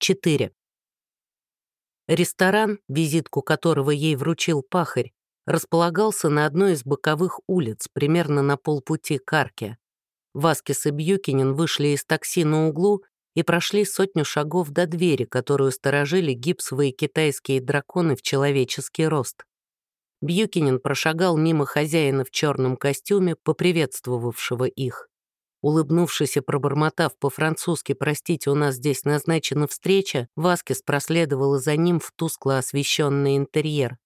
4. Ресторан, визитку которого ей вручил пахарь, располагался на одной из боковых улиц, примерно на полпути к арке. Васкис и Бьюкинин вышли из такси на углу и прошли сотню шагов до двери, которую сторожили гипсовые китайские драконы в человеческий рост. Бьюкинин прошагал мимо хозяина в черном костюме, поприветствовавшего их. Улыбнувшись и пробормотав по-французски «Простите, у нас здесь назначена встреча», Васкис проследовала за ним в тускло освещенный интерьер.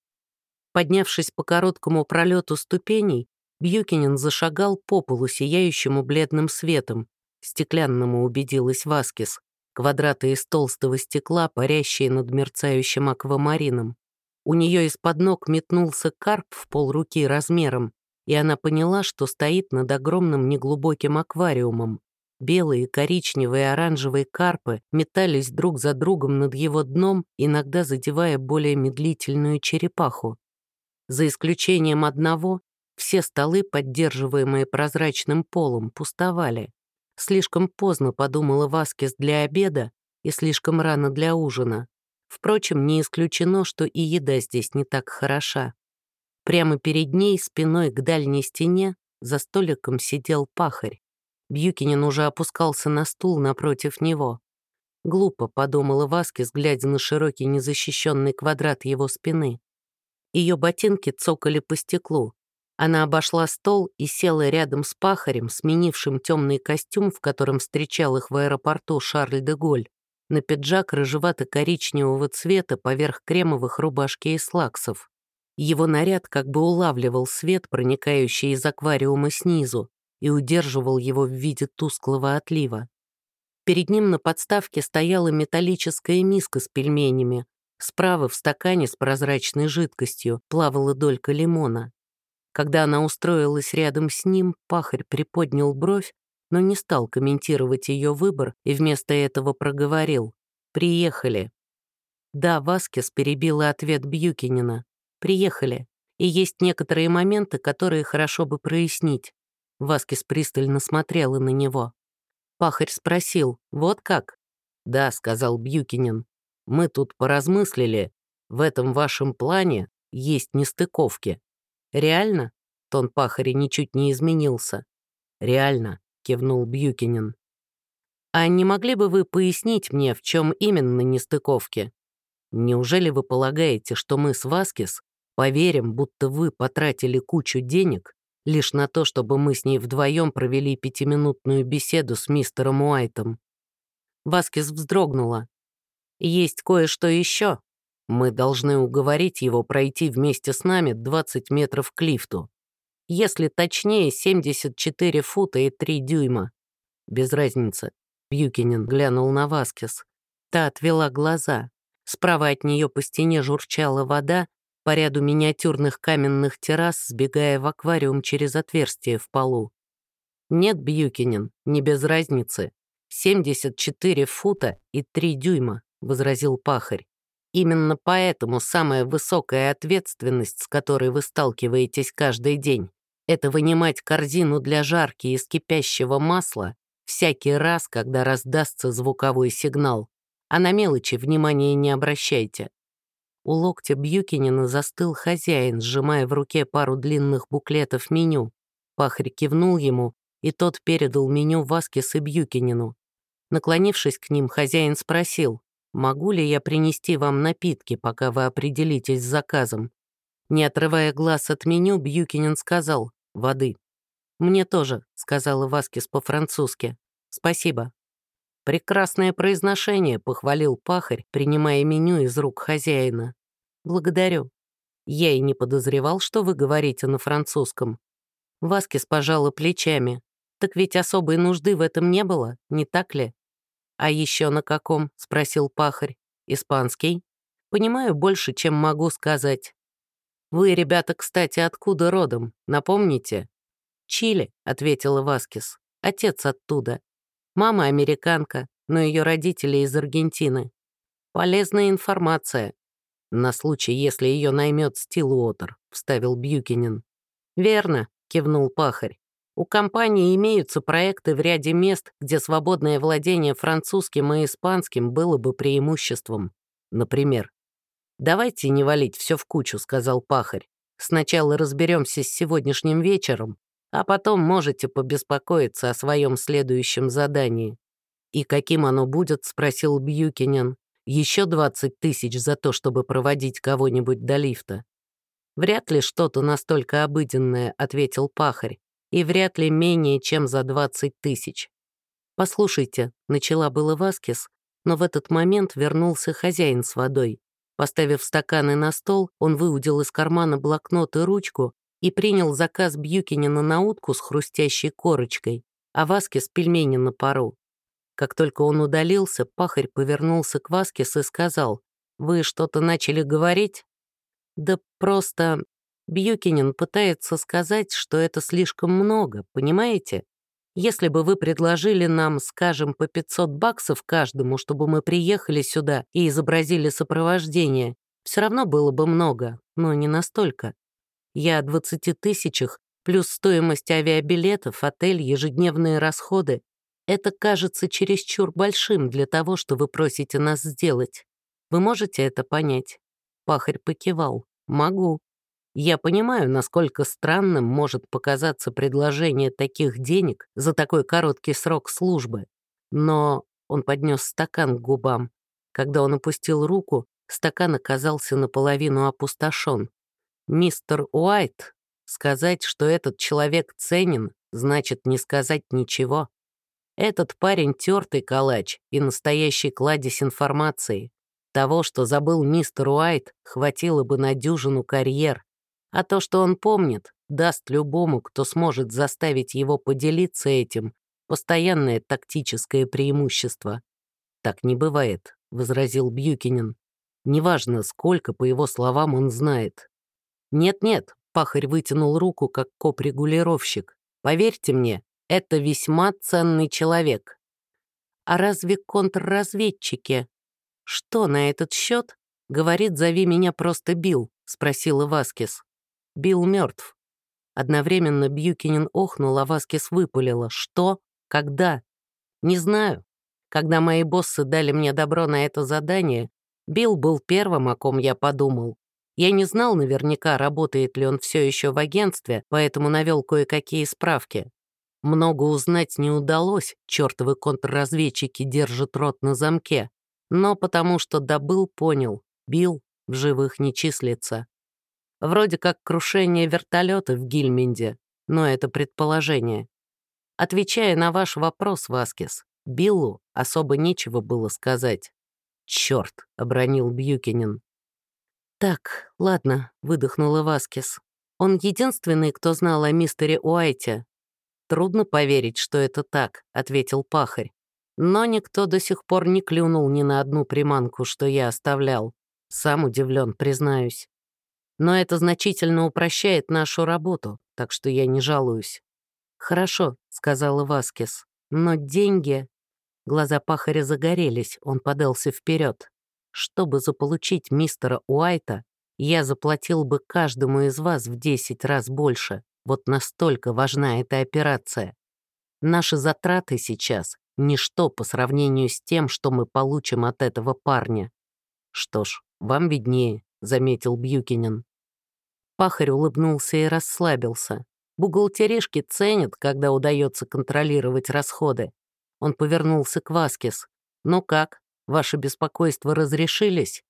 Поднявшись по короткому пролету ступеней, Бьюкинин зашагал по полу, сияющему бледным светом. Стеклянному убедилась Васкис. Квадраты из толстого стекла, парящие над мерцающим аквамарином. У нее из-под ног метнулся карп в полруки размером, и она поняла, что стоит над огромным неглубоким аквариумом. Белые, коричневые и оранжевые карпы метались друг за другом над его дном, иногда задевая более медлительную черепаху. За исключением одного, все столы, поддерживаемые прозрачным полом, пустовали. Слишком поздно подумала Васкис для обеда и слишком рано для ужина. Впрочем, не исключено, что и еда здесь не так хороша. Прямо перед ней, спиной к дальней стене, за столиком сидел пахарь. Бьюкинин уже опускался на стул напротив него. Глупо, подумала Васкис, глядя на широкий незащищенный квадрат его спины. Ее ботинки цокали по стеклу. Она обошла стол и села рядом с пахарем, сменившим темный костюм, в котором встречал их в аэропорту Шарль де Голь, на пиджак рыжевато-коричневого цвета поверх кремовых рубашки и слаксов. Его наряд как бы улавливал свет, проникающий из аквариума снизу, и удерживал его в виде тусклого отлива. Перед ним на подставке стояла металлическая миска с пельменями. Справа в стакане с прозрачной жидкостью плавала долька лимона. Когда она устроилась рядом с ним, пахарь приподнял бровь, но не стал комментировать ее выбор и вместо этого проговорил «Приехали». Да, Васкес перебила ответ Бьюкинина. Приехали, и есть некоторые моменты, которые хорошо бы прояснить. Васкис пристально смотрела на него. Пахарь спросил, вот как? «Да», — сказал Бьюкинин, — «мы тут поразмыслили. В этом вашем плане есть нестыковки». «Реально?» — тон пахаря ничуть не изменился. «Реально», — кивнул Бьюкинин. «А не могли бы вы пояснить мне, в чем именно нестыковки? Неужели вы полагаете, что мы с Васкис Поверим, будто вы потратили кучу денег лишь на то, чтобы мы с ней вдвоем провели пятиминутную беседу с мистером Уайтом. Васкис вздрогнула. «Есть кое-что еще. Мы должны уговорить его пройти вместе с нами 20 метров к лифту. Если точнее, 74 фута и 3 дюйма. Без разницы». Бьюкинин глянул на Васкис. Та отвела глаза. Справа от нее по стене журчала вода, по ряду миниатюрных каменных террас, сбегая в аквариум через отверстие в полу. Нет, Бьюкинин, не без разницы. 74 фута и 3 дюйма, возразил пахарь. Именно поэтому самая высокая ответственность, с которой вы сталкиваетесь каждый день, это вынимать корзину для жарки из кипящего масла всякий раз, когда раздастся звуковой сигнал. А на мелочи внимания не обращайте. У локтя Бьюкинина застыл хозяин, сжимая в руке пару длинных буклетов меню. Пахарь кивнул ему, и тот передал меню Васкис и Бьюкинину. Наклонившись к ним, хозяин спросил, «Могу ли я принести вам напитки, пока вы определитесь с заказом?» Не отрывая глаз от меню, Бьюкинин сказал, «Воды». «Мне тоже», — сказала Васкис по-французски. «Спасибо». «Прекрасное произношение», — похвалил пахарь, принимая меню из рук хозяина. «Благодарю. Я и не подозревал, что вы говорите на французском». Васкис пожала плечами. «Так ведь особой нужды в этом не было, не так ли?» «А еще на каком?» — спросил пахарь. «Испанский?» «Понимаю больше, чем могу сказать». «Вы, ребята, кстати, откуда родом? Напомните?» «Чили», — ответила Васкис. «Отец оттуда. Мама американка, но ее родители из Аргентины. Полезная информация. На случай, если ее наймет Стилуотер, вставил Бьюкинин. Верно, кивнул пахарь. У компании имеются проекты в ряде мест, где свободное владение французским и испанским было бы преимуществом. Например, «Давайте не валить все в кучу», — сказал пахарь. «Сначала разберемся с сегодняшним вечером, а потом можете побеспокоиться о своем следующем задании». «И каким оно будет?» — спросил Бьюкинен. «Еще 20 тысяч за то, чтобы проводить кого-нибудь до лифта». «Вряд ли что-то настолько обыденное», — ответил пахарь, «и вряд ли менее, чем за 20 тысяч». «Послушайте», — начала было Васкис, но в этот момент вернулся хозяин с водой. Поставив стаканы на стол, он выудил из кармана блокнот и ручку и принял заказ Бьюкинина на утку с хрустящей корочкой, а Васкис — пельмени на пару. Как только он удалился, пахарь повернулся к Васкис и сказал, «Вы что-то начали говорить?» «Да просто...» Бьюкинин пытается сказать, что это слишком много, понимаете? Если бы вы предложили нам, скажем, по 500 баксов каждому, чтобы мы приехали сюда и изобразили сопровождение, все равно было бы много, но не настолько. Я о 20 тысячах, плюс стоимость авиабилетов, отель, ежедневные расходы. Это кажется чересчур большим для того, что вы просите нас сделать. Вы можете это понять?» Пахарь покивал. «Могу. Я понимаю, насколько странным может показаться предложение таких денег за такой короткий срок службы. Но он поднес стакан к губам. Когда он опустил руку, стакан оказался наполовину опустошен. «Мистер Уайт, сказать, что этот человек ценен, значит не сказать ничего. Этот парень тертый калач и настоящий кладезь информации. Того, что забыл мистер Уайт, хватило бы на дюжину карьер. А то, что он помнит, даст любому, кто сможет заставить его поделиться этим, постоянное тактическое преимущество. «Так не бывает», — возразил Бьюкинин. «Неважно, сколько, по его словам, он знает». «Нет-нет», — пахарь вытянул руку, как коп-регулировщик. «Поверьте мне, это весьма ценный человек». «А разве контрразведчики?» «Что на этот счет?» «Говорит, зови меня просто Билл», — спросила Васкис. Билл мертв. Одновременно Бьюкинин охнул, а Васкис выпалила. «Что? Когда?» «Не знаю. Когда мои боссы дали мне добро на это задание, Билл был первым, о ком я подумал. Я не знал наверняка, работает ли он все еще в агентстве, поэтому навел кое-какие справки. Много узнать не удалось, чертовы контрразведчики держат рот на замке. Но потому что добыл, понял, Билл в живых не числится. Вроде как крушение вертолета в Гильменде, но это предположение. Отвечая на ваш вопрос, Васкис, Биллу особо нечего было сказать. «Черт!» — обронил Бьюкинин. «Так, ладно», — выдохнула Васкис. «Он единственный, кто знал о мистере Уайте». «Трудно поверить, что это так», — ответил пахарь. «Но никто до сих пор не клюнул ни на одну приманку, что я оставлял. Сам удивлен, признаюсь. Но это значительно упрощает нашу работу, так что я не жалуюсь. «Хорошо», — сказала Васкис, — «но деньги...» Глаза пахаря загорелись, он подался вперед. «Чтобы заполучить мистера Уайта, я заплатил бы каждому из вас в 10 раз больше. Вот настолько важна эта операция. Наши затраты сейчас — ничто по сравнению с тем, что мы получим от этого парня». «Что ж, вам виднее», заметил Бьюкинин. Пахарь улыбнулся и расслабился. Бухгалтеришки ценят, когда удается контролировать расходы. Он повернулся к Васкис. «Ну как, ваши беспокойства разрешились?»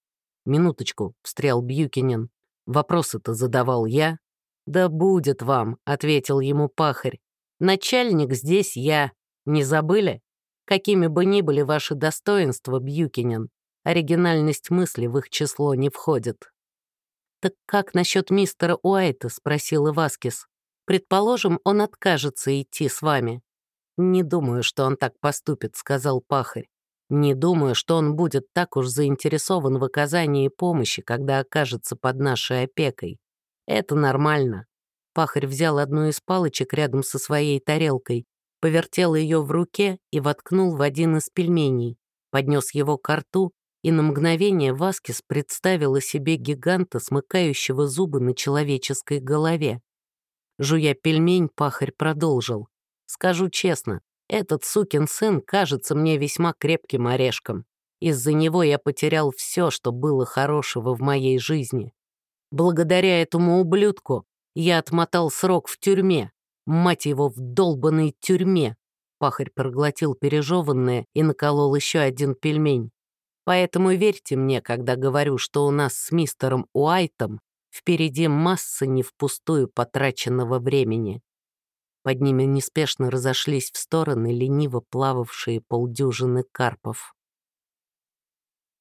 «Минуточку», — встрял Бьюкинин. «Вопросы-то задавал я». «Да будет вам», — ответил ему пахарь. «Начальник здесь я. Не забыли? Какими бы ни были ваши достоинства, Бьюкинин, Оригинальность мысли в их число не входит. «Так как насчет мистера Уайта?» — спросила Васкис. «Предположим, он откажется идти с вами». «Не думаю, что он так поступит», — сказал пахарь. «Не думаю, что он будет так уж заинтересован в оказании помощи, когда окажется под нашей опекой. Это нормально». Пахарь взял одну из палочек рядом со своей тарелкой, повертел ее в руке и воткнул в один из пельменей, поднес его к рту и на мгновение Васкис представила себе гиганта, смыкающего зубы на человеческой голове. Жуя пельмень, пахарь продолжил. «Скажу честно, этот сукин сын кажется мне весьма крепким орешком. Из-за него я потерял все, что было хорошего в моей жизни. Благодаря этому ублюдку я отмотал срок в тюрьме. Мать его, в долбанной тюрьме. Пахарь проглотил пережеванное и наколол еще один пельмень. Поэтому верьте мне, когда говорю, что у нас с мистером Уайтом впереди масса не впустую потраченного времени. Под ними неспешно разошлись в стороны лениво плававшие полдюжины карпов.